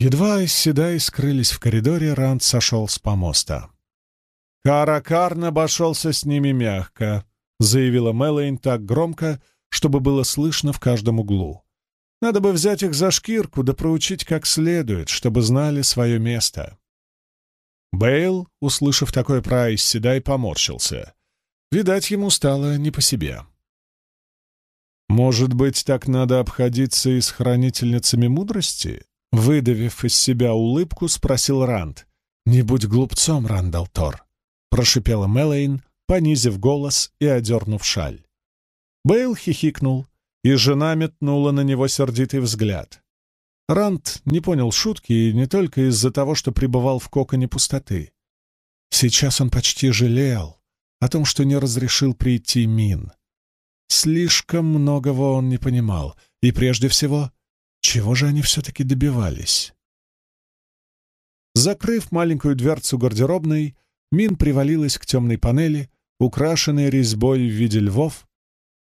Едва Седай скрылись в коридоре, Ранд сошел с помоста. «Каракарн обошелся с ними мягко», — заявила Мэлэйн так громко, чтобы было слышно в каждом углу. «Надо бы взять их за шкирку да проучить как следует, чтобы знали свое место». Бейл, услышав такое про Айсседай, поморщился. Видать, ему стало не по себе. «Может быть, так надо обходиться и с хранительницами мудрости?» Выдавив из себя улыбку, спросил Ранд. «Не будь глупцом, Рандал Тор», — прошипела Мэлэйн, понизив голос и одернув шаль. Бейл хихикнул, и жена метнула на него сердитый взгляд. Ранд не понял шутки и не только из-за того, что пребывал в коконе пустоты. Сейчас он почти жалел о том, что не разрешил прийти Мин. Слишком многого он не понимал, и прежде всего чего же они все-таки добивались? Закрыв маленькую дверцу гардеробной, Мин привалилась к темной панели, украшенной резьбой в виде львов,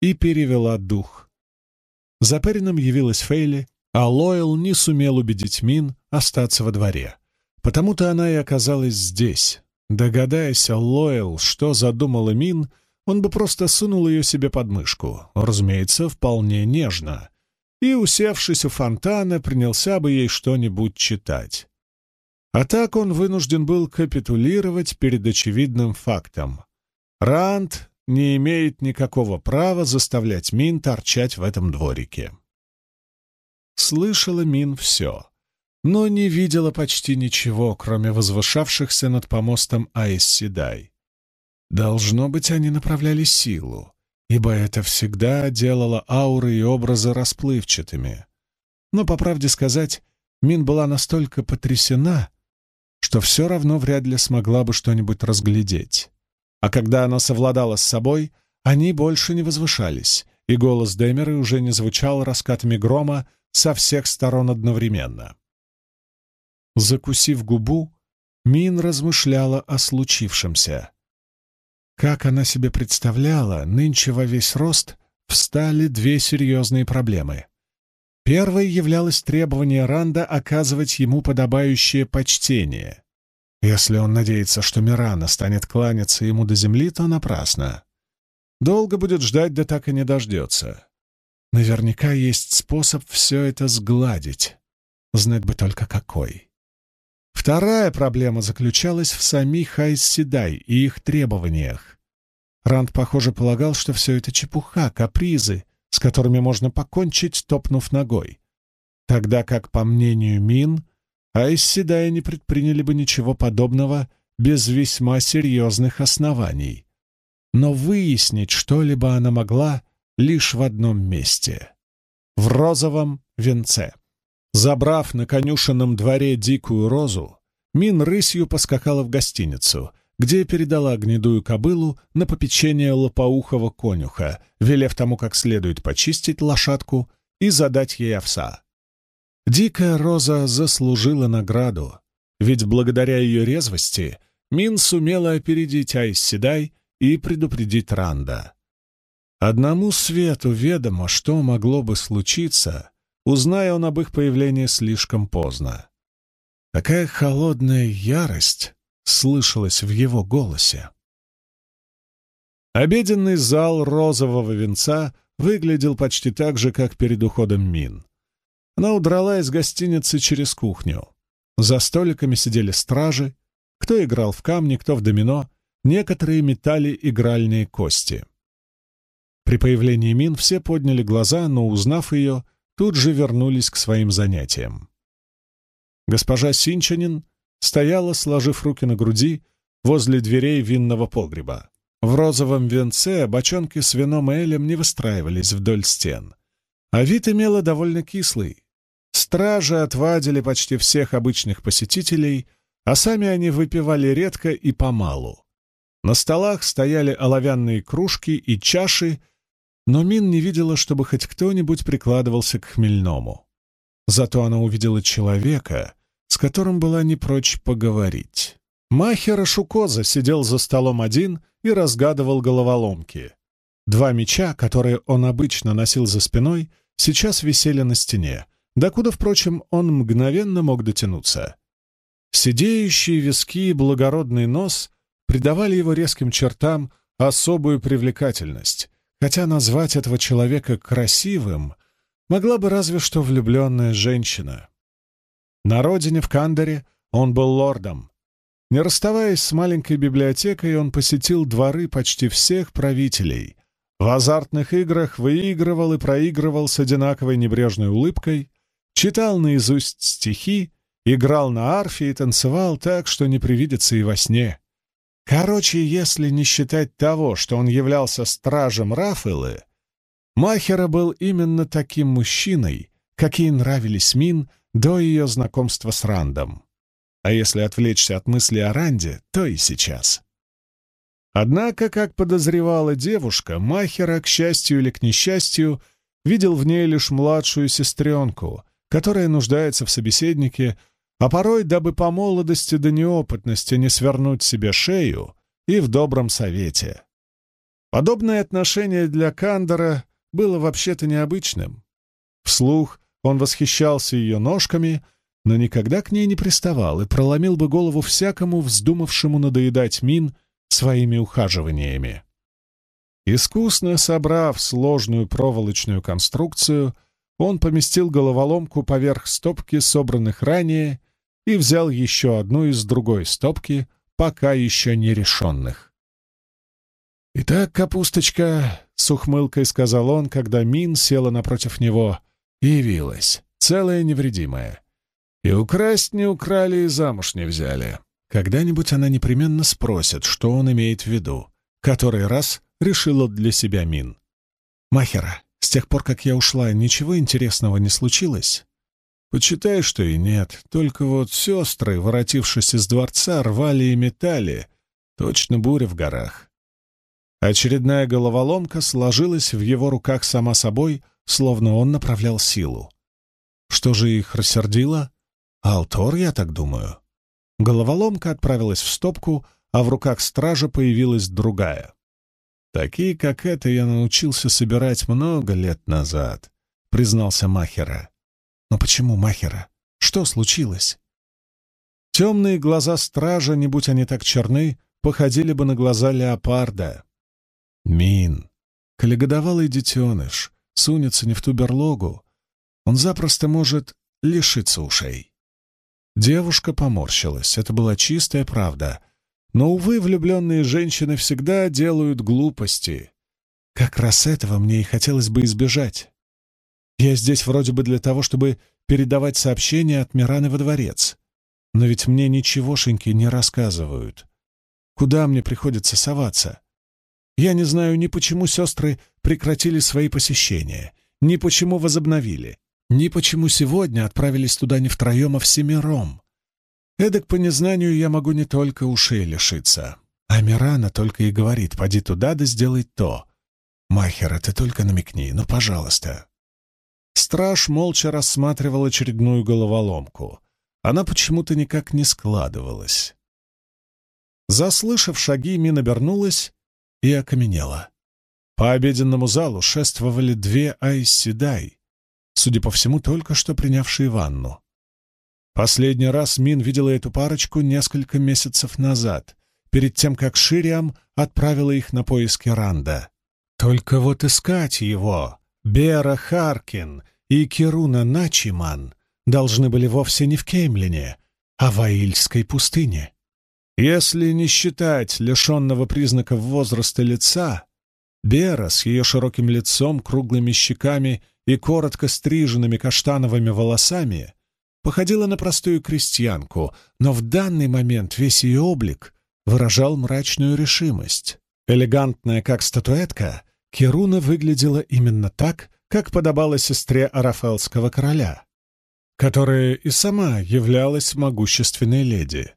и перевела дух. За Перином явилась Фейли, а Лойл не сумел убедить Мин остаться во дворе. Потому-то она и оказалась здесь. Догадаясь, Лойл, что задумала Мин, он бы просто сунул ее себе под мышку, разумеется, вполне нежно, и, усевшись у фонтана, принялся бы ей что-нибудь читать. А так он вынужден был капитулировать перед очевидным фактом. Ранд не имеет никакого права заставлять Мин торчать в этом дворике. Слышала Мин все, но не видела почти ничего, кроме возвышавшихся над помостом Айс-Седай. Должно быть, они направляли силу ибо это всегда делало ауры и образы расплывчатыми. Но, по правде сказать, Мин была настолько потрясена, что все равно вряд ли смогла бы что-нибудь разглядеть. А когда она совладала с собой, они больше не возвышались, и голос Дэмеры уже не звучал раскатами грома со всех сторон одновременно. Закусив губу, Мин размышляла о случившемся. Как она себе представляла, нынче во весь рост встали две серьезные проблемы. Первой являлось требование Ранда оказывать ему подобающее почтение. Если он надеется, что Мирана станет кланяться ему до земли, то напрасно. Долго будет ждать, да так и не дождется. Наверняка есть способ все это сгладить. Знать бы только какой. Вторая проблема заключалась в самих Айсседай и их требованиях. Ранд, похоже, полагал, что все это чепуха, капризы, с которыми можно покончить, топнув ногой. Тогда как, по мнению Мин, Айсседай не предприняли бы ничего подобного без весьма серьезных оснований. Но выяснить что-либо она могла лишь в одном месте — в розовом венце. Забрав на конюшенном дворе дикую розу, Мин рысью поскакала в гостиницу, где передала гнедую кобылу на попечение лопоухого конюха, велев тому как следует почистить лошадку и задать ей овса. Дикая роза заслужила награду, ведь благодаря ее резвости Мин сумела опередить Айсседай и предупредить Ранда. Одному свету ведомо, что могло бы случиться, узная он об их появлении слишком поздно. Такая холодная ярость слышалась в его голосе. Обеденный зал розового венца выглядел почти так же, как перед уходом Мин. Она удрала из гостиницы через кухню. За столиками сидели стражи, кто играл в камни, кто в домино, некоторые метали игральные кости. При появлении Мин все подняли глаза, но, узнав ее, тут же вернулись к своим занятиям. Госпожа Синчанин стояла, сложив руки на груди, возле дверей винного погреба. В розовом венце бочонки с вином и элем не выстраивались вдоль стен. А вид имела довольно кислый. Стражи отвадили почти всех обычных посетителей, а сами они выпивали редко и помалу. На столах стояли оловянные кружки и чаши, но Мин не видела, чтобы хоть кто-нибудь прикладывался к хмельному. Зато она увидела человека, с которым была не прочь поговорить. Махера Шукоза сидел за столом один и разгадывал головоломки. Два меча, которые он обычно носил за спиной, сейчас висели на стене, докуда, впрочем, он мгновенно мог дотянуться. Сидеющие виски и благородный нос придавали его резким чертам особую привлекательность, хотя назвать этого человека красивым могла бы разве что влюбленная женщина. На родине в Кандере он был лордом. Не расставаясь с маленькой библиотекой, он посетил дворы почти всех правителей. В азартных играх выигрывал и проигрывал с одинаковой небрежной улыбкой, читал наизусть стихи, играл на арфе и танцевал так, что не привидится и во сне. Короче, если не считать того, что он являлся стражем Рафаэлы, Махера был именно таким мужчиной, какие нравились Мин до ее знакомства с Рандом. А если отвлечься от мысли о Ранде, то и сейчас. Однако, как подозревала девушка, Махера, к счастью или к несчастью, видел в ней лишь младшую сестренку, которая нуждается в собеседнике, а порой, дабы по молодости до неопытности не свернуть себе шею, и в добром совете. Подобное отношение для Кандора было вообще-то необычным. Вслух он восхищался ее ножками, но никогда к ней не приставал и проломил бы голову всякому вздумавшему надоедать Мин своими ухаживаниями. Искусно собрав сложную проволочную конструкцию, он поместил головоломку поверх стопки, собранных ранее, и взял еще одну из другой стопки, пока еще не решенных. «Итак, капусточка», — с ухмылкой сказал он, когда Мин села напротив него, явилась, целая невредимая. И украсть не украли, и замуж не взяли. Когда-нибудь она непременно спросит, что он имеет в виду. Который раз решила для себя Мин. «Махера, с тех пор, как я ушла, ничего интересного не случилось?» Почитай, что и нет. Только вот сестры, воротившись из дворца, рвали и метали. Точно буря в горах. Очередная головоломка сложилась в его руках сама собой, словно он направлял силу. Что же их рассердило? Алтор, я так думаю. Головоломка отправилась в стопку, а в руках стража появилась другая. Такие, как это, я научился собирать много лет назад, признался Махера. Но почему Махера? Что случилось? Темные глаза стража, не будь они так черны, походили бы на глаза леопарда. Мин, коллегодовалый детеныш, сунется не в ту берлогу, он запросто может лишиться ушей. Девушка поморщилась, это была чистая правда. Но, увы, влюбленные женщины всегда делают глупости. Как раз этого мне и хотелось бы избежать. Я здесь вроде бы для того, чтобы передавать сообщения от Мираны во дворец. Но ведь мне ничегошеньки не рассказывают. Куда мне приходится соваться? Я не знаю ни почему сестры прекратили свои посещения, ни почему возобновили, ни почему сегодня отправились туда не втроем, а всемиром. Эдак по незнанию я могу не только ушей лишиться. А Мирана только и говорит, поди туда да сделай то. Махера, ты только намекни, ну, пожалуйста. Страж молча рассматривал очередную головоломку. Она почему-то никак не складывалась. Заслышав шаги, Мин обернулась и окаменела. По обеденному залу шествовали две Айсседай, судя по всему, только что принявшие ванну. Последний раз Мин видела эту парочку несколько месяцев назад, перед тем, как Шириам отправила их на поиски Ранда. Только вот искать его Бера Харкин и Кируна Начиман должны были вовсе не в Кеймлине, а в Аильской пустыне. Если не считать лишенного признаков возраста лица, Бера с ее широким лицом, круглыми щеками и коротко стриженными каштановыми волосами походила на простую крестьянку, но в данный момент весь ее облик выражал мрачную решимость. Элегантная, как статуэтка, Керуна выглядела именно так, как подобало сестре Арафелского короля, которая и сама являлась могущественной леди.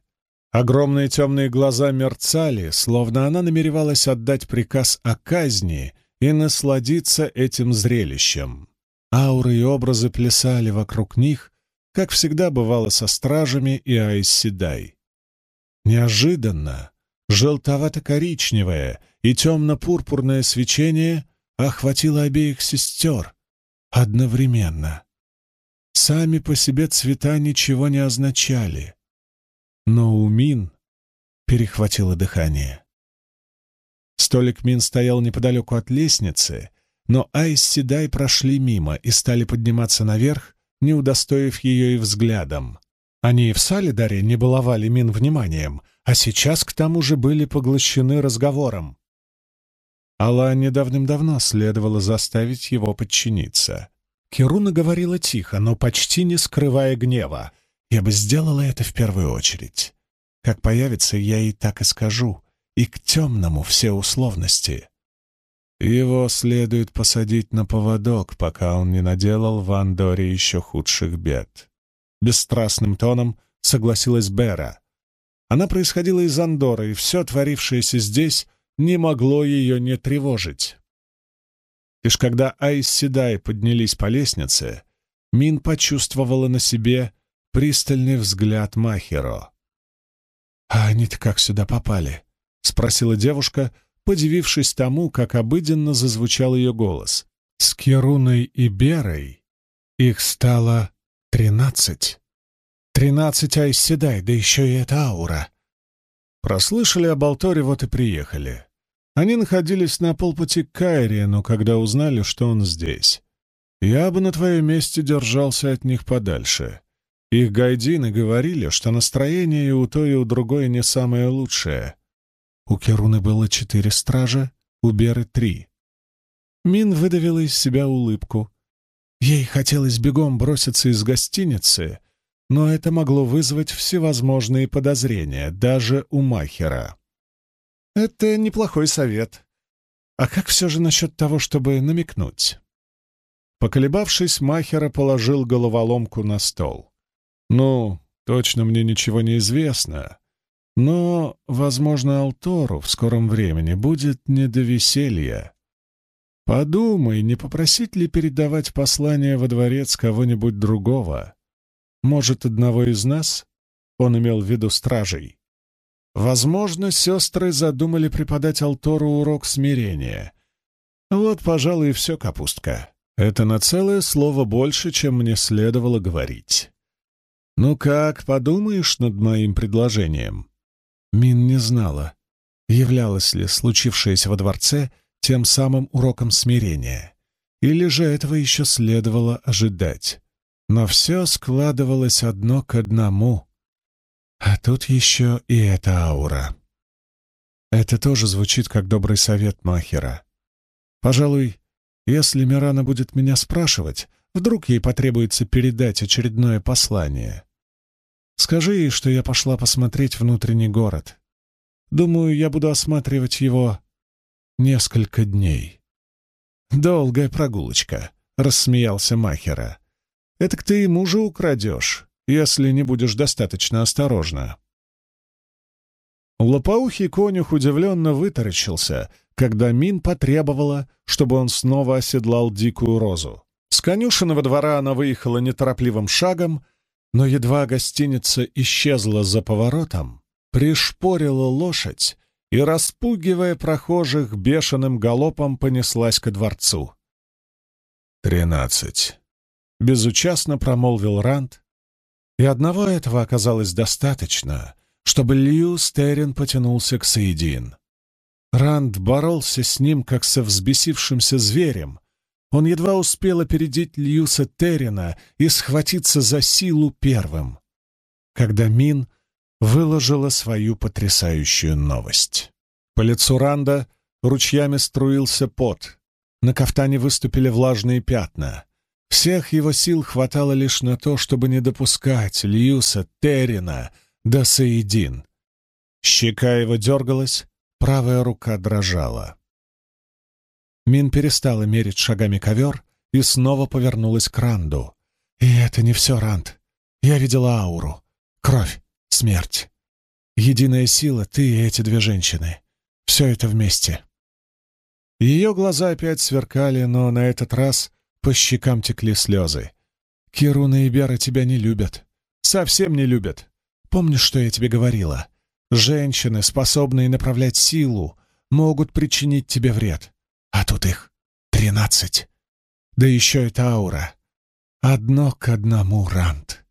Огромные темные глаза мерцали, словно она намеревалась отдать приказ о казни и насладиться этим зрелищем. Ауры и образы плясали вокруг них, как всегда бывало со стражами и Айсседай. Неожиданно желтовато-коричневое и темно-пурпурное свечение охватило обеих сестер одновременно. Сами по себе цвета ничего не означали. Но у Мин перехватило дыхание. Столик Мин стоял неподалеку от лестницы, но Айс Седай прошли мимо и стали подниматься наверх, не удостоив ее и взглядом. Они и в Салидаре не баловали Мин вниманием, а сейчас к тому же были поглощены разговором. Алане давным-давно следовало заставить его подчиниться. Кируна говорила тихо, но почти не скрывая гнева. «Я бы сделала это в первую очередь. Как появится, я и так и скажу. И к темному все условности. Его следует посадить на поводок, пока он не наделал в Андоре еще худших бед. Бесстрастным тоном согласилась Бера. Она происходила из Андоры, и все творившееся здесь не могло ее не тревожить. Лишь когда Айс Седай поднялись по лестнице, Мин почувствовала на себе пристальный взгляд Махеро. «А они-то как сюда попали?» — спросила девушка, подивившись тому, как обыденно зазвучал ее голос. С Керуной и Берой их стало тринадцать. Тринадцать Айседай, да еще и эта аура. Прослышали об Алторе, вот и приехали. Они находились на полпути к Кайриену, когда узнали, что он здесь. Я бы на твоем месте держался от них подальше. Их гайдины говорили, что настроение и у той, и у другой не самое лучшее. У Керуны было четыре стража, у Беры — три. Мин выдавила из себя улыбку. Ей хотелось бегом броситься из гостиницы, но это могло вызвать всевозможные подозрения, даже у Махера. «Это неплохой совет. А как все же насчет того, чтобы намекнуть?» Поколебавшись, Махера положил головоломку на стол. «Ну, точно мне ничего не известно, но, возможно, Алтору в скором времени будет не до веселья. Подумай, не попросить ли передавать послание во дворец кого-нибудь другого? Может, одного из нас? Он имел в виду стражей. Возможно, сестры задумали преподать Алтору урок смирения. Вот, пожалуй, и все, капустка. Это на целое слово больше, чем мне следовало говорить. Ну как, подумаешь над моим предложением? Мин не знала, являлось ли случившееся во дворце тем самым уроком смирения, или же этого еще следовало ожидать. Но все складывалось одно к одному. А тут еще и эта аура. Это тоже звучит как добрый совет Махера. Пожалуй, если Мирана будет меня спрашивать, вдруг ей потребуется передать очередное послание. Скажи ей, что я пошла посмотреть внутренний город. Думаю, я буду осматривать его несколько дней. «Долгая прогулочка», — рассмеялся Махера. Это к ты и мужа украдешь, если не будешь достаточно осторожна». Лопоухий конюх удивленно вытаращился, когда Мин потребовала, чтобы он снова оседлал дикую розу. С конюшенного двора она выехала неторопливым шагом, но едва гостиница исчезла за поворотом, пришпорила лошадь и, распугивая прохожих, бешеным галопом понеслась ко дворцу. «Тринадцать», — безучастно промолвил Ранд, и одного этого оказалось достаточно, чтобы Лью Стерин потянулся к Саидин. Ранд боролся с ним, как со взбесившимся зверем. Он едва успел опередить Льюса Террина и схватиться за силу первым, когда Мин выложила свою потрясающую новость. По лицу Ранда ручьями струился пот, на кафтане выступили влажные пятна — всех его сил хватало лишь на то, чтобы не допускать Льюса, Террина до Саидин. Щека его дергалась, правая рука дрожала. Мин перестала мерить шагами ковер и снова повернулась к Ранду. «И это не все, Ранд. Я видела ауру. Кровь, смерть. Единая сила — ты и эти две женщины. Все это вместе». Ее глаза опять сверкали, но на этот раз по щекам текли слезы. «Кируна и Бера тебя не любят. Совсем не любят. Помнишь, что я тебе говорила? Женщины, способные направлять силу, могут причинить тебе вред. А тут их тринадцать. Да еще это аура. одно к одному, Рант.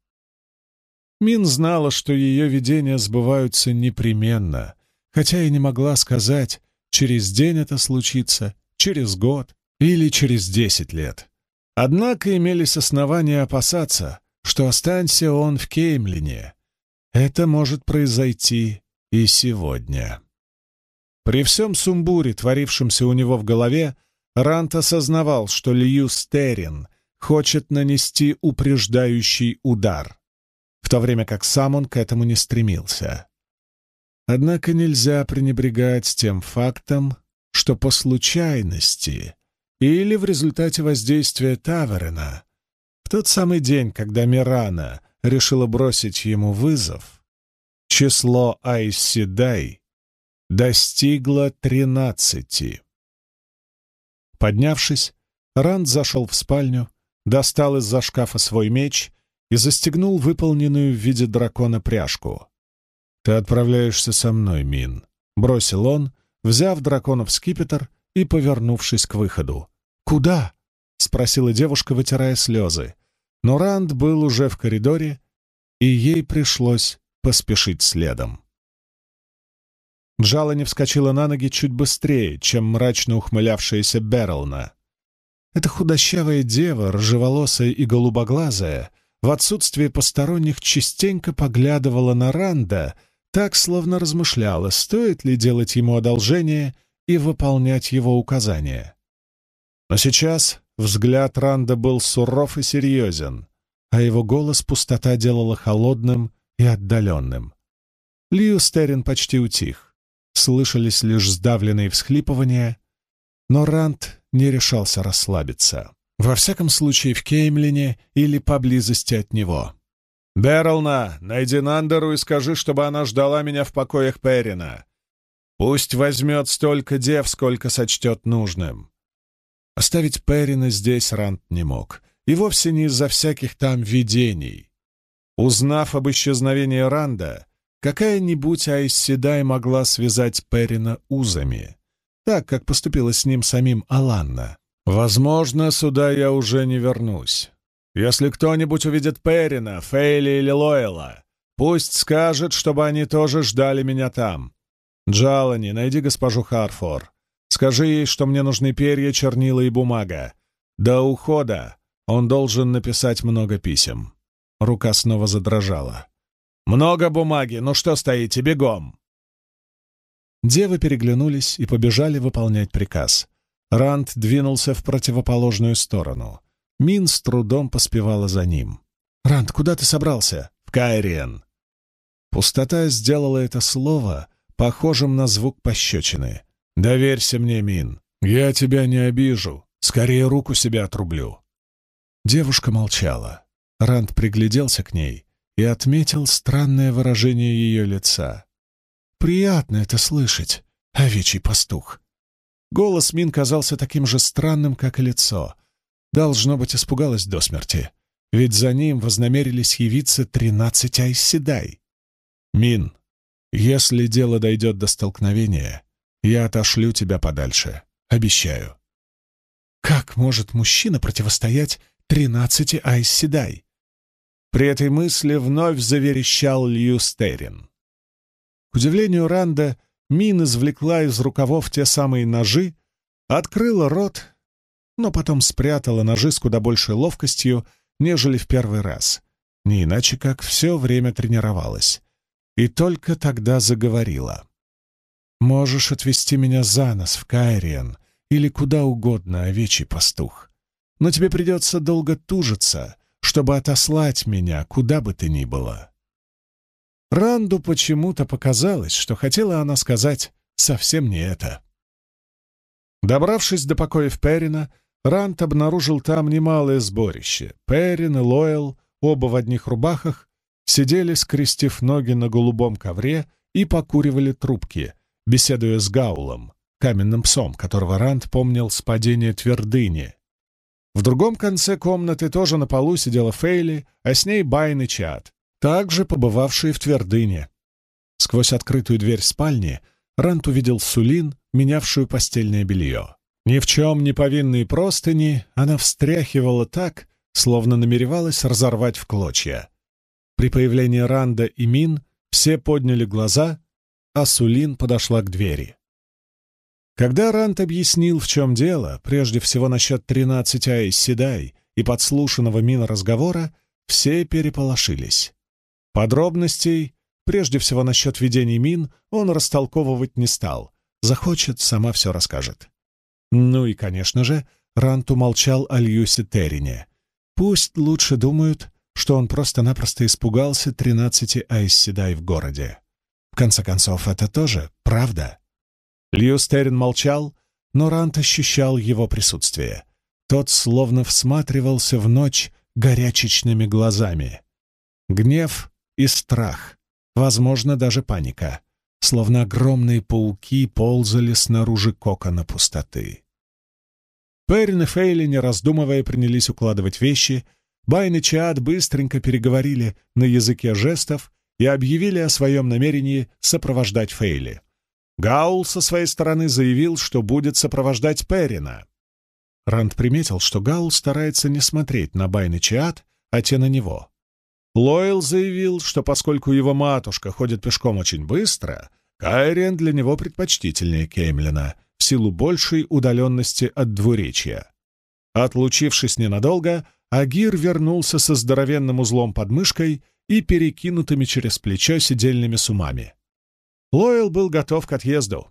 Мин знала, что ее видения сбываются непременно, хотя и не могла сказать, через день это случится, через год или через десять лет. Однако имелись основания опасаться, что останься он в Кеймлине. Это может произойти и сегодня. При всем сумбуре, творившемся у него в голове, Рант осознавал, что Лью Стерин хочет нанести упреждающий удар, в то время как сам он к этому не стремился. Однако нельзя пренебрегать тем фактом, что по случайности или в результате воздействия Таверена в тот самый день, когда Мирана решила бросить ему вызов, число Айсседай достигло тринадцати. Поднявшись, Ранд зашел в спальню, достал из-за шкафа свой меч и застегнул выполненную в виде дракона пряжку. «Ты отправляешься со мной, Мин», — бросил он, взяв драконов скипетр и повернувшись к выходу. «Куда?» — спросила девушка, вытирая слезы. Но Ранд был уже в коридоре, и ей пришлось поспешить следом. Джалани вскочила на ноги чуть быстрее, чем мрачно ухмылявшаяся Беррелна. Эта худощавая дева, рыжеволосая и голубоглазая, в отсутствие посторонних частенько поглядывала на Ранда, так словно размышляла, стоит ли делать ему одолжение и выполнять его указания. Но сейчас взгляд Ранда был суров и серьезен, а его голос пустота делала холодным и отдаленным. Лью Стерин почти утих слышались лишь сдавленные всхлипывания, но Рант не решался расслабиться. Во всяком случае, в Кеймлине или поблизости от него. «Берлна, найди Нандеру и скажи, чтобы она ждала меня в покоях Перина. Пусть возьмет столько дев, сколько сочтет нужным». Оставить Перина здесь Рант не мог, и вовсе не из-за всяких там видений. Узнав об исчезновении Ранда, Какая-нибудь Айсседай могла связать Перина узами, так, как поступила с ним самим Аланна. «Возможно, сюда я уже не вернусь. Если кто-нибудь увидит Перина, Фейли или Лойла, пусть скажет, чтобы они тоже ждали меня там. Джалани, найди госпожу Харфор. Скажи ей, что мне нужны перья, чернила и бумага. До ухода он должен написать много писем». Рука снова задрожала. «Много бумаги, ну что стоите, бегом!» Девы переглянулись и побежали выполнять приказ. Ранд двинулся в противоположную сторону. Мин с трудом поспевала за ним. «Ранд, куда ты собрался?» «В Кайриен». Пустота сделала это слово похожим на звук пощечины. «Доверься мне, Мин. Я тебя не обижу. Скорее руку себе отрублю». Девушка молчала. Ранд пригляделся к ней и отметил странное выражение ее лица. «Приятно это слышать, овечий пастух». Голос Мин казался таким же странным, как и лицо. Должно быть, испугалась до смерти, ведь за ним вознамерились явиться тринадцать айсседай. «Мин, если дело дойдет до столкновения, я отошлю тебя подальше, обещаю». Как может мужчина противостоять тринадцати айсседай? При этой мысли вновь заверещал Льюстерин. К удивлению Ранда, Мин извлекла из рукавов те самые ножи, открыла рот, но потом спрятала ножи с куда большей ловкостью, нежели в первый раз, не иначе как все время тренировалась. И только тогда заговорила. «Можешь отвезти меня за нос в Кайриен или куда угодно, овечий пастух, но тебе придется долго тужиться» чтобы отослать меня, куда бы ты ни было. Ранду почему-то показалось, что хотела она сказать совсем не это. Добравшись до покоев Перина, Ранд обнаружил там немалое сборище. Перин и Лойл, оба в одних рубахах, сидели, скрестив ноги на голубом ковре и покуривали трубки, беседуя с Гаулом, каменным псом, которого Ранд помнил с падения твердыни, в другом конце комнаты тоже на полу сидела Фейли, а с ней Байн и Чат, также побывавшие в твердыне. Сквозь открытую дверь спальни Рант увидел Сулин, менявшую постельное белье. Ни в чем не повинные простыни она встряхивала так, словно намеревалась разорвать в клочья. При появлении Ранда и Мин все подняли глаза, а Сулин подошла к двери. Когда Ранд объяснил, в чем дело, прежде всего насчет 13 Айс Седай и подслушанного Мин разговора, все переполошились. Подробностей, прежде всего насчет ведения Мин, он растолковывать не стал. Захочет, сама все расскажет. Ну и, конечно же, Рант умолчал о Льюсе Террине. Пусть лучше думают, что он просто-напросто испугался тринадцати Айсседай в городе. В конце концов, это тоже правда. Льюс Террин молчал, но Рант ощущал его присутствие. Тот словно всматривался в ночь горячечными глазами. Гнев и страх, возможно, даже паника, словно огромные пауки ползали снаружи кокона пустоты. Перрин и Фейли, не раздумывая, принялись укладывать вещи. Байн и Чиад быстренько переговорили на языке жестов и объявили о своем намерении сопровождать Фейли. Гаул со своей стороны заявил, что будет сопровождать Перрина. Ранд приметил, что Гаул старается не смотреть на Байн и Чиад, а те на него. Лойал заявил, что поскольку его матушка ходит пешком очень быстро, Кайриен для него предпочтительнее Кеймлина, в силу большей удаленности от двуречья. Отлучившись ненадолго, Агир вернулся со здоровенным узлом под мышкой и перекинутыми через плечо сидельными сумами. Лойл был готов к отъезду.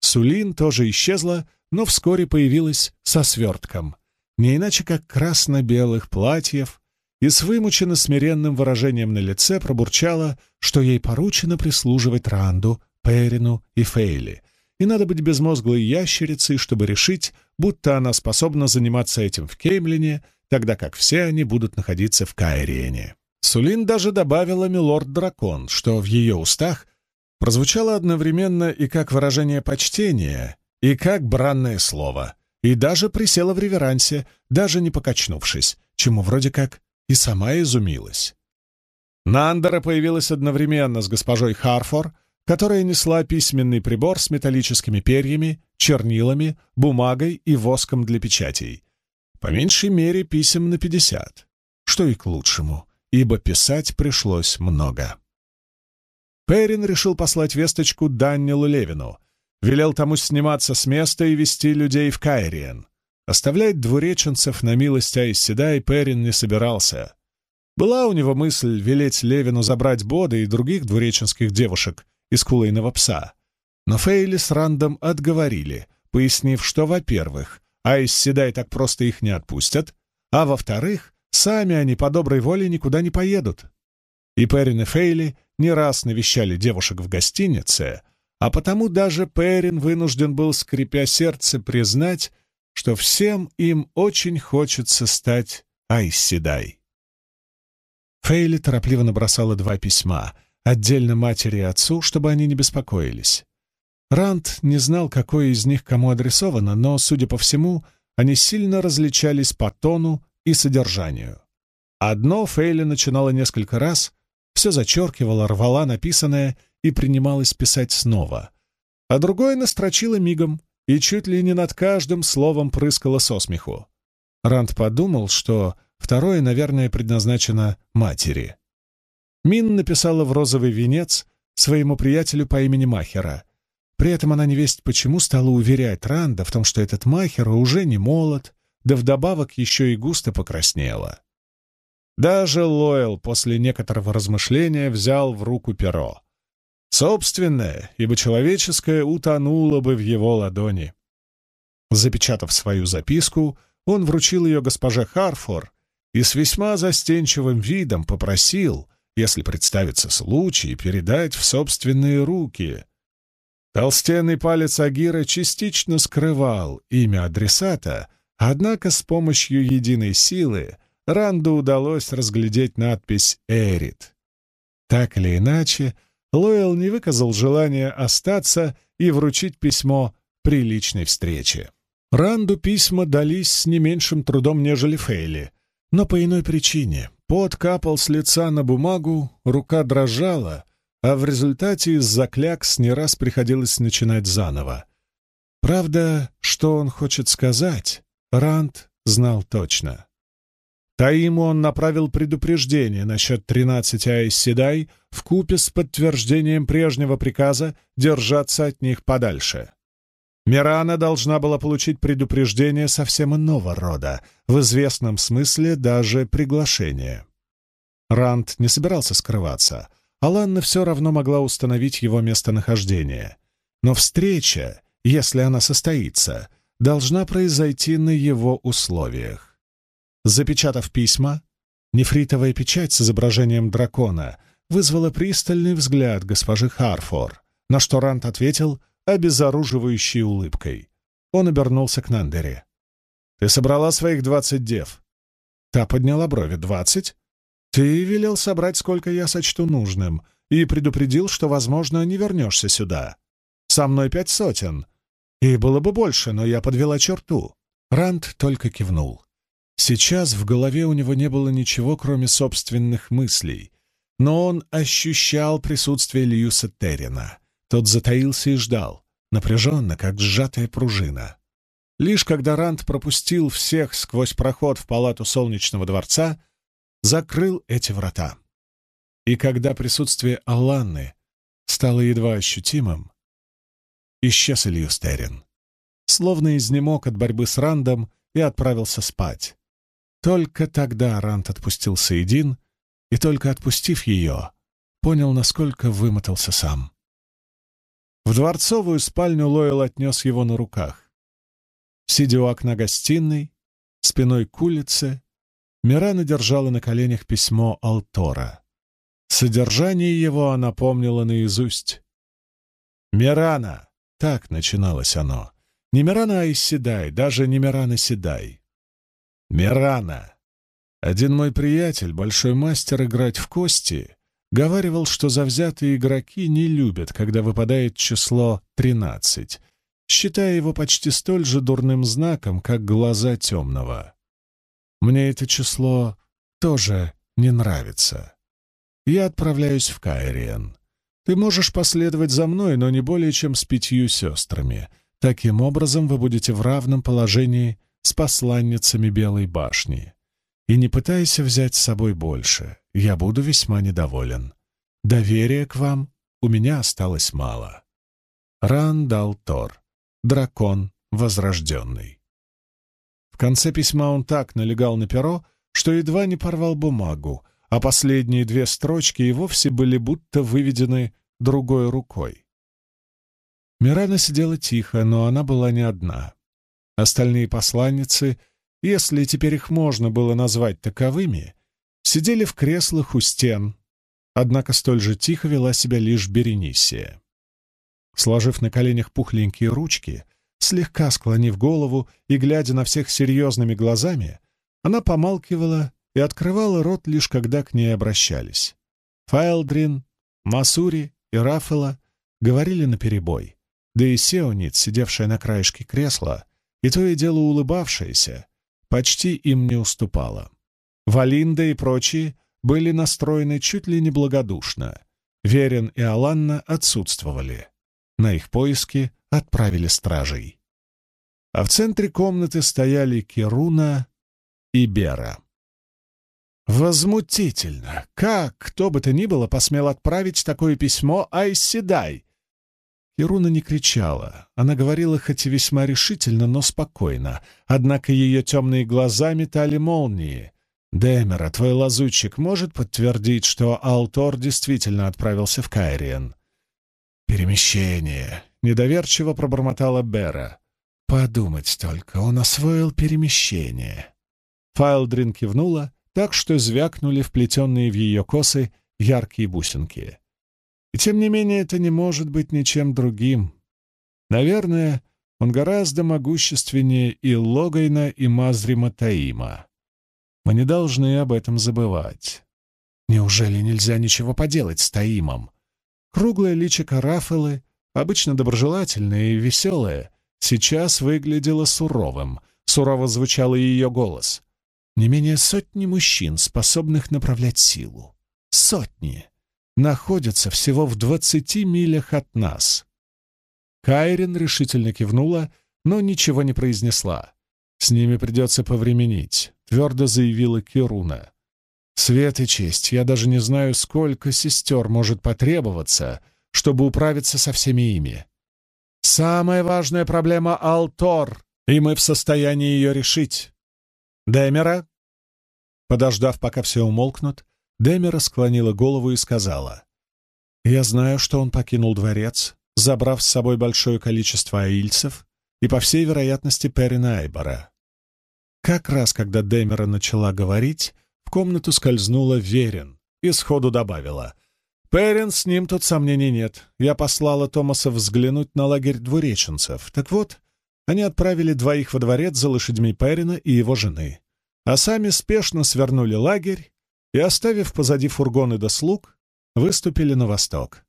Сулин тоже исчезла, но вскоре появилась со свертком, не иначе как красно-белых платьев, и с вымученно смиренным выражением на лице пробурчала, что ей поручено прислуживать Ранду, Перину и Фейли, и надо быть безмозглой ящерицей, чтобы решить, будто она способна заниматься этим в Кеймлине, тогда как все они будут находиться в Кайриене. Сулин даже добавила «милорд-дракон», что в ее устах прозвучало одновременно и как выражение почтения, и как бранное слово, и даже присела в реверансе, даже не покачнувшись, чему вроде как и сама изумилась. Нандера появилась одновременно с госпожой Харфор — которая несла письменный прибор с металлическими перьями, чернилами, бумагой и воском для печатей. По меньшей мере писем на пятьдесят, что и к лучшему, ибо писать пришлось много. Перин решил послать весточку Даннилу Левину, велел тому сниматься с места и вести людей в Кайриен. Оставлять двуреченцев на милость Айседа и Перин не собирался. Была у него мысль велеть Левину забрать Бода и других двуреченских девушек из кулейного пса. Но Фейли с Рандом отговорили, пояснив, что, во-первых, Айс Седай так просто их не отпустят, а во-вторых, сами они по доброй воле никуда не поедут. И Перин и Фейли не раз навещали девушек в гостинице, а потому даже Перин вынужден был, скрипя сердце, признать, что всем им очень хочется стать Айс Седай. Фейли торопливо набросала два письма — отдельно матери и отцу, чтобы они не беспокоились. Ранд не знал, какое из них кому адресовано, но, судя по всему, они сильно различались по тону и содержанию. Одно Фейли начинала несколько раз, все зачеркивала, рвала написанное и принималась писать снова, а другое настрочила мигом и чуть ли не над каждым словом прыскала со смеху. Ранд подумал, что второе, наверное, предназначено матери. Мин написала в розовый венец своему приятелю по имени Махера. При этом она невесть почему стала уверять Ранда в том, что этот Махер уже не молод, да вдобавок еще и густо покраснела. Даже Лойл после некоторого размышления взял в руку перо. Собственное, ибо человеческое утонуло бы в его ладони. Запечатав свою записку, он вручил ее госпоже Харфор и с весьма застенчивым видом попросил — если представится случай, передать в собственные руки. Толстенный палец Агира частично скрывал имя адресата, однако с помощью единой силы Ранду удалось разглядеть надпись «Эрит». Так или иначе, Лоэл не выказал желания остаться и вручить письмо при личной встрече. Ранду письма дались с не меньшим трудом, нежели Фейли, но по иной причине. Пот капал с лица на бумагу, рука дрожала, а в результате из-за клякс не раз приходилось начинать заново. Правда, что он хочет сказать, Ранд знал точно. Таиму он направил предупреждение насчет 13 Айсседай в купе с подтверждением прежнего приказа держаться от них подальше. Мирана должна была получить предупреждение совсем иного рода, в известном смысле даже приглашение. Ранд не собирался скрываться, а Ланна все равно могла установить его местонахождение. Но встреча, если она состоится, должна произойти на его условиях. Запечатав письма, нефритовая печать с изображением дракона вызвала пристальный взгляд госпожи Харфор, на что Рант ответил обезоруживающей улыбкой. Он обернулся к Нандере. «Ты собрала своих двадцать дев?» Та подняла брови. «Двадцать? Ты велел собрать, сколько я сочту нужным, и предупредил, что, возможно, не вернешься сюда. Со мной пять сотен. И было бы больше, но я подвела черту». Ранд только кивнул. Сейчас в голове у него не было ничего, кроме собственных мыслей, но он ощущал присутствие Льюса Террина. Тот затаился и ждал, напряженно, как сжатая пружина. Лишь когда Ранд пропустил всех сквозь проход в палату Солнечного дворца, закрыл эти врата. И когда присутствие Алланны стало едва ощутимым, исчез Ильюстерин. Словно изнемог от борьбы с Рандом и отправился спать. Только тогда Ранд отпустил Саидин, и только отпустив ее, понял, насколько вымотался сам. В дворцовую спальню Лойл отнес его на руках. Сидя у окна гостиной, спиной к улице, Мирана держала на коленях письмо Алтора. Содержание его она помнила наизусть. «Мирана!» — так начиналось оно. Не Мирана Айседай, даже не Мирана Седай. «Мирана!» Один мой приятель, большой мастер играть в кости, говаривал, что завзятые игроки не любят, когда выпадает число 13, считая его почти столь же дурным знаком, как глаза темного. Мне это число тоже не нравится. Я отправляюсь в Кайриен. Ты можешь последовать за мной, но не более чем с пятью сестрами. Таким образом, вы будете в равном положении с посланницами Белой башни. И не пытайся взять с собой больше, я буду весьма недоволен. Доверия к вам у меня осталось мало. Рандал Тор, дракон возрожденный. В конце письма он так налегал на перо, что едва не порвал бумагу, а последние две строчки и вовсе были будто выведены другой рукой. Мирана сидела тихо, но она была не одна. Остальные посланницы если теперь их можно было назвать таковыми, сидели в креслах у стен, однако столь же тихо вела себя лишь Беренисия. Сложив на коленях пухленькие ручки, слегка склонив голову и глядя на всех серьезными глазами, она помалкивала и открывала рот лишь когда к ней обращались. Файлдрин, Масури и Рафела говорили наперебой, да и Сеонит, сидевшая на краешке кресла, и то и дело улыбавшаяся, почти им не уступала. Валинда и прочие были настроены чуть ли не благодушно. Верен и Аланна отсутствовали. На их поиски отправили стражей. А в центре комнаты стояли Керуна и Бера. Возмутительно! Как кто бы то ни было посмел отправить такое письмо Айседай, Ируна не кричала. Она говорила хоть и весьма решительно, но спокойно. Однако ее темные глаза метали молнии. «Демера, твой лазутчик может подтвердить, что Алтор действительно отправился в Кайриен?» «Перемещение», — недоверчиво пробормотала Бера. «Подумать только, он освоил перемещение». Файлдрин кивнула, так что звякнули вплетенные в ее косы яркие бусинки. И тем не менее это не может быть ничем другим. Наверное, он гораздо могущественнее и Логайна, и Мазрима Таима. Мы не должны об этом забывать. Неужели нельзя ничего поделать с Таимом? Круглое личико Рафелы, обычно доброжелательное и веселое, сейчас выглядело суровым. Сурово звучал и ее голос. Не менее сотни мужчин, способных направлять силу. Сотни! находятся всего в двадцати милях от нас. Кайрин решительно кивнула, но ничего не произнесла. С ними придется повременить. твердо заявила Кируна. «Свет и честь, я даже не знаю, сколько сестер может потребоваться, чтобы управиться со всеми ими. Самая важная проблема — Алтор, и мы в состоянии ее решить. Демера?» Подождав, пока все умолкнут, Демера склонила голову и сказала. «Я знаю, что он покинул дворец, забрав с собой большое количество аильцев и, по всей вероятности, Перина Айбора. Как раз когда Демера начала говорить, в комнату скользнула Верин и сходу добавила. «Перин, с ним тут сомнений нет. Я послала Томаса взглянуть на лагерь двуреченцев. Так вот, они отправили двоих во дворец за лошадьми Перина и его жены, а сами спешно свернули лагерь и, оставив позади фургоны до слуг, выступили на восток.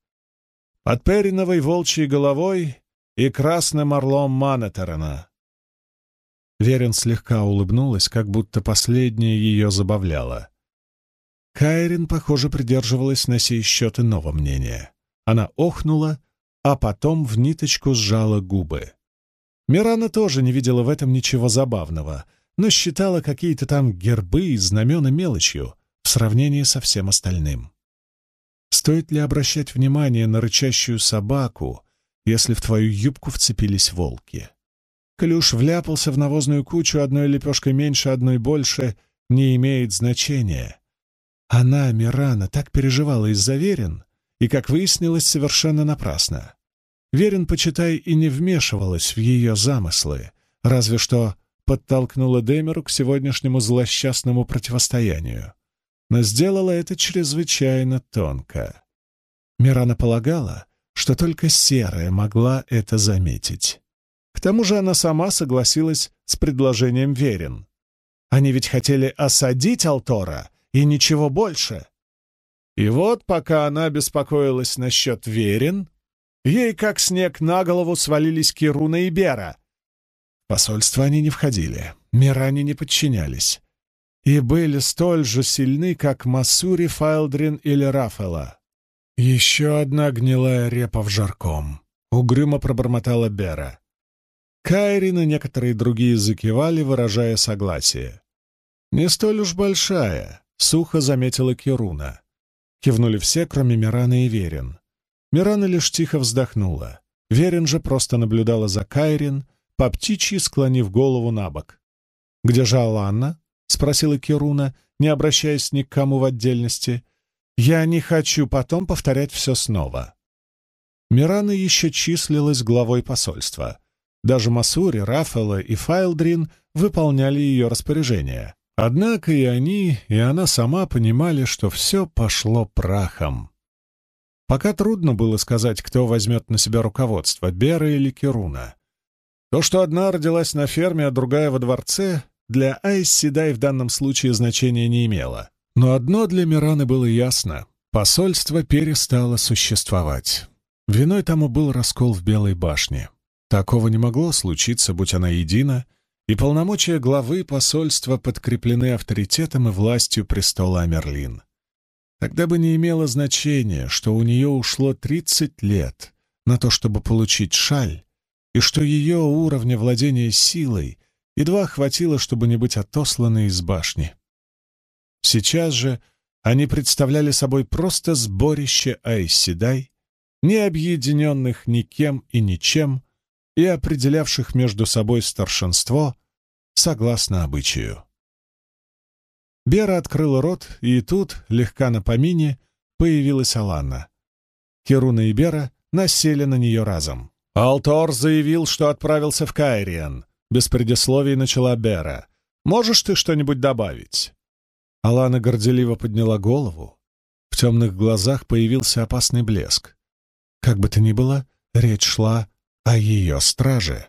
Под Периновой волчьей головой и красным орлом Манетерена. Верин слегка улыбнулась, как будто последнее ее забавляло. Кайрин, похоже, придерживалась на сей счет иного мнения. Она охнула, а потом в ниточку сжала губы. Мирана тоже не видела в этом ничего забавного, но считала какие-то там гербы и знамена мелочью в сравнении со всем остальным. Стоит ли обращать внимание на рычащую собаку, если в твою юбку вцепились волки. Клюш вляпался в навозную кучу одной лепешкой меньше, одной больше, не имеет значения. Она, Мирана, так переживала из-за Верин, и, как выяснилось, совершенно напрасно. Верин, почитай, и не вмешивалась в ее замыслы, разве что подтолкнула Демеру к сегодняшнему злосчастному противостоянию. Но сделала это чрезвычайно тонко. Мирана полагала, что только серая могла это заметить. К тому же она сама согласилась с предложением Верин. Они ведь хотели осадить Алтора, и ничего больше. И вот, пока она беспокоилась насчет Верин, ей, как снег на голову, свалились Кируна и Бера. В посольство они не входили, Миране не подчинялись и были столь же сильны, как Масури, Файлдрин или Рафела. «Еще одна гнилая репа в жарком», — угрюмо пробормотала Бера. Кайрин и некоторые другие закивали, выражая согласие. «Не столь уж большая», — сухо заметила Кируна. Кивнули все, кроме Мирана и Верин. Мирана лишь тихо вздохнула. Верин же просто наблюдала за Кайрин, по птичьи склонив голову на бок. «Где же Аланна?» — спросила Кируна, не обращаясь ни к кому в отдельности. Я не хочу потом повторять все снова. Мирана еще числилась главой посольства. Даже Масури, Рафаэла и Файлдрин выполняли ее распоряжения. Однако и они, и она сама понимали, что все пошло прахом. Пока трудно было сказать, кто возьмет на себя руководство, Бера или Керуна. То, что одна родилась на ферме, а другая во дворце, для Айс Седай в данном случае значения не имело. Но одно для Мираны было ясно — посольство перестало существовать. Виной тому был раскол в Белой башне. Такого не могло случиться, будь она едина, и полномочия главы посольства подкреплены авторитетом и властью престола Амерлин. Тогда бы не имело значения, что у нее ушло 30 лет на то, чтобы получить шаль, и что ее уровня владения силой едва хватило, чтобы не быть отосланной из башни. Сейчас же они представляли собой просто сборище Айсседай, не объединенных никем и ничем, и определявших между собой старшинство согласно обычаю. Бера открыла рот, и тут, легка на помине, появилась Алана. Керуна и Бера насели на нее разом. «Алтор заявил, что отправился в Кайриан», — без предисловий начала Бера. «Можешь ты что-нибудь добавить?» Алана горделиво подняла голову. В темных глазах появился опасный блеск. Как бы то ни было, речь шла о ее страже.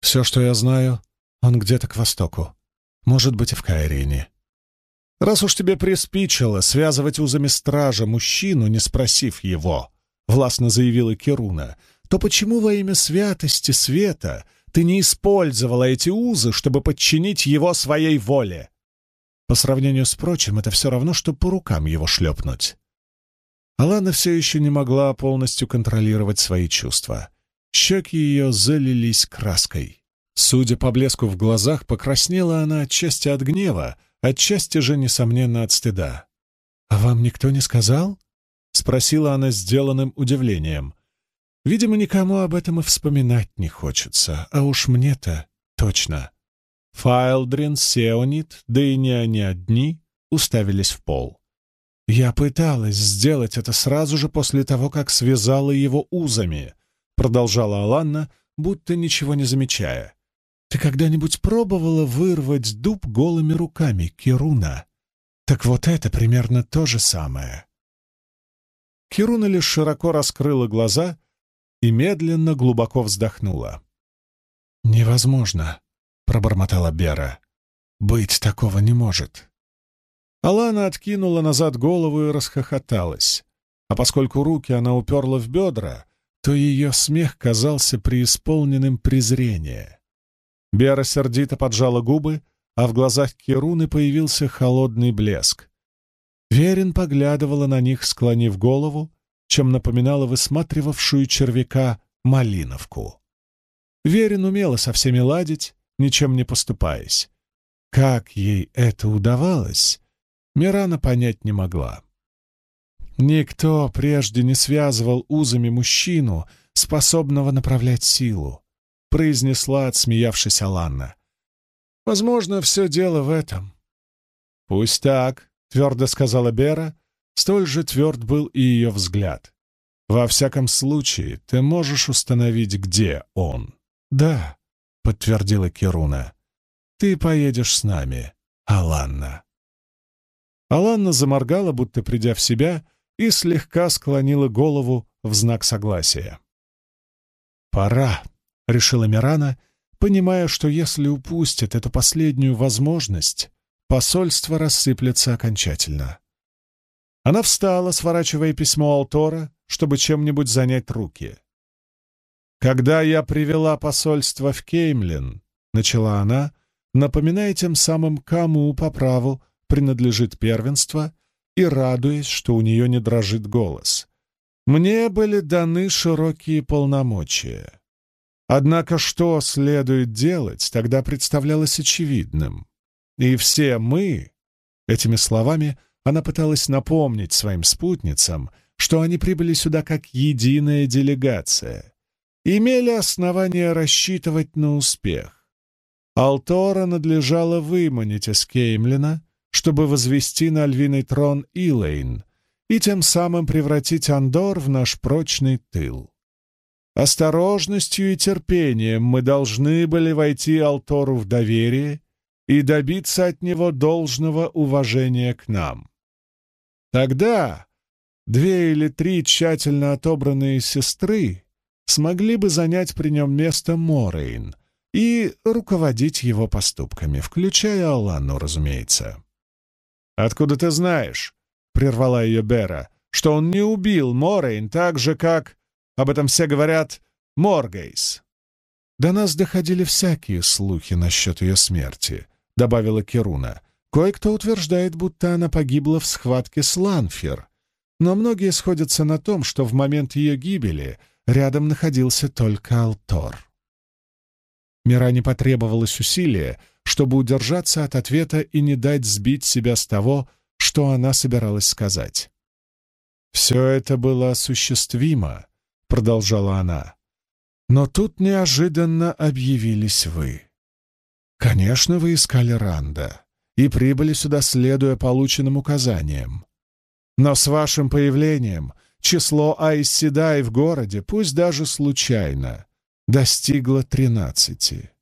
Все, что я знаю, он где-то к востоку. Может быть, и в Кайрине. Раз уж тебе приспичило связывать узами стража мужчину, не спросив его, — властно заявила Керуна, — то почему во имя святости света ты не использовала эти узы, чтобы подчинить его своей воле? По сравнению с прочим, это все равно, что по рукам его шлепнуть. Алана все еще не могла полностью контролировать свои чувства. Щеки ее залились краской. Судя по блеску в глазах, покраснела она отчасти от гнева, отчасти же, несомненно, от стыда. «А вам никто не сказал?» — спросила она сделанным удивлением. «Видимо, никому об этом и вспоминать не хочется, а уж мне-то точно». Файлдрин, Сеонит, да и не они одни, уставились в пол. «Я пыталась сделать это сразу же после того, как связала его узами», — продолжала Аланна, будто ничего не замечая. «Ты когда-нибудь пробовала вырвать дуб голыми руками, Кируна? Так вот это примерно то же самое». Кируна лишь широко раскрыла глаза и медленно глубоко вздохнула. «Невозможно», — пробормотала Бера. «Быть такого не может». Алана откинула назад голову и расхохоталась. А поскольку руки она уперла в бедра, то ее смех казался преисполненным презрения. Бера сердито поджала губы, а в глазах Кируны появился холодный блеск. Верин поглядывала на них, склонив голову, чем напоминала высматривавшую червяка малиновку. Верин умела со всеми ладить, ничем не поступаясь. Как ей это удавалось, Мирана понять не могла. Никто прежде не связывал узами мужчину, способного направлять силу, произнесла, отсмеявшись Аланна. Возможно, все дело в этом. Пусть так, твердо сказала Бера, столь же тверд был и ее взгляд. Во всяком случае, ты можешь установить, где он. Да, подтвердила Кируна. Ты поедешь с нами, Аланна. Аланна заморгала, будто придя в себя, и слегка склонила голову в знак согласия. «Пора», — решила Мирана, понимая, что если упустит эту последнюю возможность, посольство рассыплется окончательно. Она встала, сворачивая письмо Алтора, чтобы чем-нибудь занять руки. «Когда я привела посольство в Кеймлин», — начала она, напоминая тем самым, кому по праву принадлежит первенство, и радуясь, что у нее не дрожит голос. Мне были даны широкие полномочия. Однако что следует делать, тогда представлялось очевидным. И все мы, этими словами, она пыталась напомнить своим спутницам, что они прибыли сюда как единая делегация, имели основания рассчитывать на успех. Алтора надлежало выманить из Кеймлина, чтобы возвести на львиный трон Илэйн и тем самым превратить Андор в наш прочный тыл. Осторожностью и терпением мы должны были войти Алтору в доверие и добиться от него должного уважения к нам. Тогда две или три тщательно отобранные сестры смогли бы занять при нем место Морейн и руководить его поступками, включая Аллану, разумеется. «Откуда ты знаешь?» — прервала ее Бера, «что он не убил Морейн так же, как, об этом все говорят, Моргейс». «До нас доходили всякие слухи насчет ее смерти», — добавила Керуна. «Кое-кто утверждает, будто она погибла в схватке с Ланфер, но многие сходятся на том, что в момент ее гибели рядом находился только Алтор». Миране потребовалось усилие, чтобы удержаться от ответа и не дать сбить себя с того, что она собиралась сказать. «Все это было осуществимо», — продолжала она. «Но тут неожиданно объявились вы. Конечно, вы искали Ранда и прибыли сюда, следуя полученным указаниям. Но с вашим появлением число Айсседай в городе, пусть даже случайно, достигло тринадцати.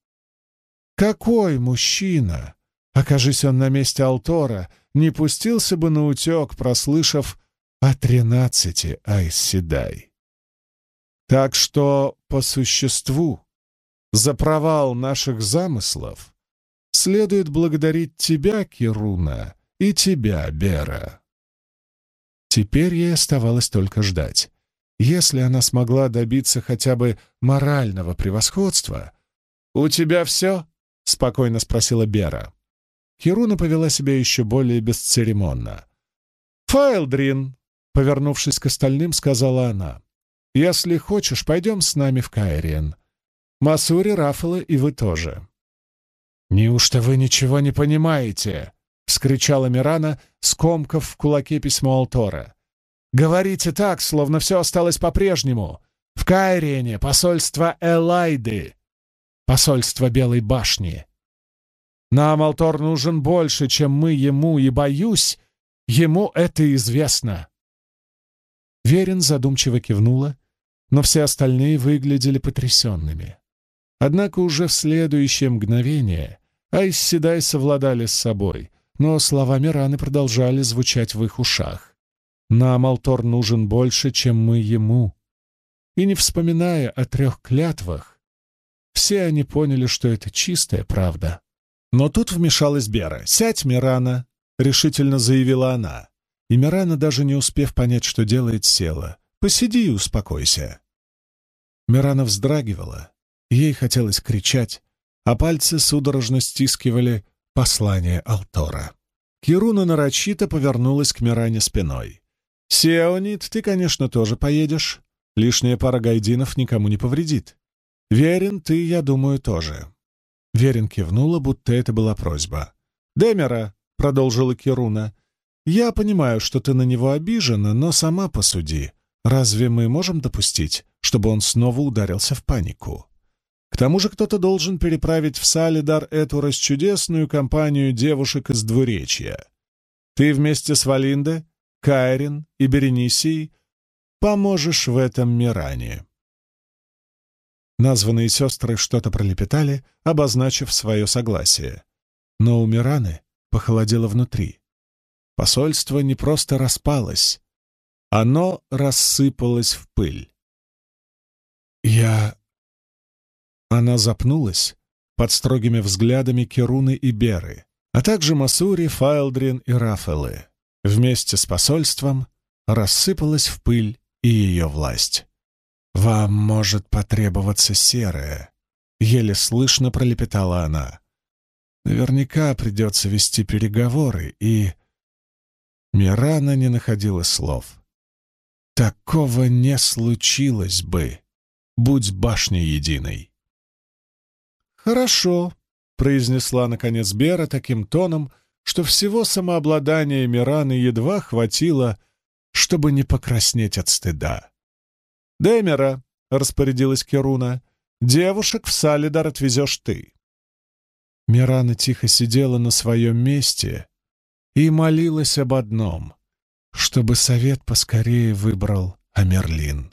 Какой мужчина, окажись он на месте Алтора, не пустился бы на утек, прослышав о тринадцати Айсседай? Так что, по существу, за провал наших замыслов следует благодарить тебя, Кируна, и тебя, Бера. Теперь ей оставалось только ждать. Если она смогла добиться хотя бы морального превосходства... «У тебя все?» — спокойно спросила Бера. Хируна повела себя еще более бесцеремонно. «Файлдрин!» — повернувшись к остальным, сказала она. «Если хочешь, пойдем с нами в Кайриен. Масури, Рафала и вы тоже. «Неужто вы ничего не понимаете?» — вскричала Мирана, скомкав в кулаке письмо Алтора. «Говорите так, словно все осталось по-прежнему. В Кайрене посольство Элайды, посольство Белой башни. Нам Алтор нужен больше, чем мы ему, и, боюсь, ему это известно». Верин задумчиво кивнула, но все остальные выглядели потрясенными. Однако уже в следующее мгновение Айс и совладали с собой, но слова Мираны продолжали звучать в их ушах. «Нам Алтор нужен больше, чем мы ему». И не вспоминая о трех клятвах, все они поняли, что это чистая правда. Но тут вмешалась Бера. «Сядь, Мирана!» — решительно заявила она. И Мирана, даже не успев понять, что делает, села. «Посиди и успокойся». Мирана вздрагивала, Ей хотелось кричать, а пальцы судорожно стискивали послание Алтора. Кируна нарочито повернулась к Миране спиной. «Сеонит, ты, конечно, тоже поедешь. Лишняя пара гайдинов никому не повредит. Верен, ты, я думаю, тоже». Верин кивнула, будто это была просьба. «Демера», — продолжила Кируна, — «я понимаю, что ты на него обижена, но сама посуди. Разве мы можем допустить, чтобы он снова ударился в панику?» К тому же кто-то должен переправить в Салидар эту расчудесную компанию девушек из двуречья. Ты вместе с Валинде, Кайрин и Беренисией поможешь в этом Миране. Названные сестры что-то пролепетали, обозначив свое согласие. Но у Мираны похолодело внутри. Посольство не просто распалось, оно рассыпалось в пыль. «Я она запнулась под строгими взглядами Керуны и Беры, а также Масури, Файлдрин и Рафелы. Вместе с посольством рассыпалась в пыль и ее власть. «Вам может потребоваться серое», — еле слышно пролепетала она. «Наверняка придется вести переговоры, и...» Мирана не находила слов. «Такого не случилось бы, будь башня единой». «Хорошо», — произнесла, наконец, Бера таким тоном, что всего самообладания Мираны едва хватило, чтобы не покраснеть от стыда. «Демера», — распорядилась Керуна, — «девушек в Салидар отвезешь ты». Мирана тихо сидела на своем месте и молилась об одном — чтобы совет поскорее выбрал Амерлин.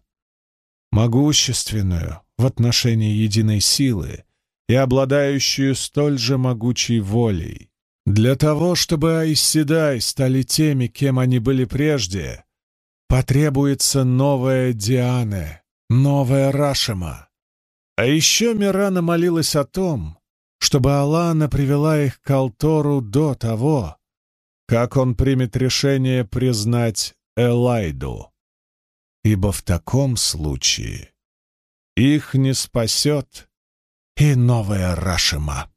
Могущественную в отношении единой силы, и обладающую столь же могучей волей. Для того, чтобы Айседай стали теми, кем они были прежде, потребуется новая Диана, новая Рашима. А еще Мирана молилась о том, чтобы Алана привела их к Алтору до того, как он примет решение признать Элайду. Ибо в таком случае их не спасет и новая Рашима.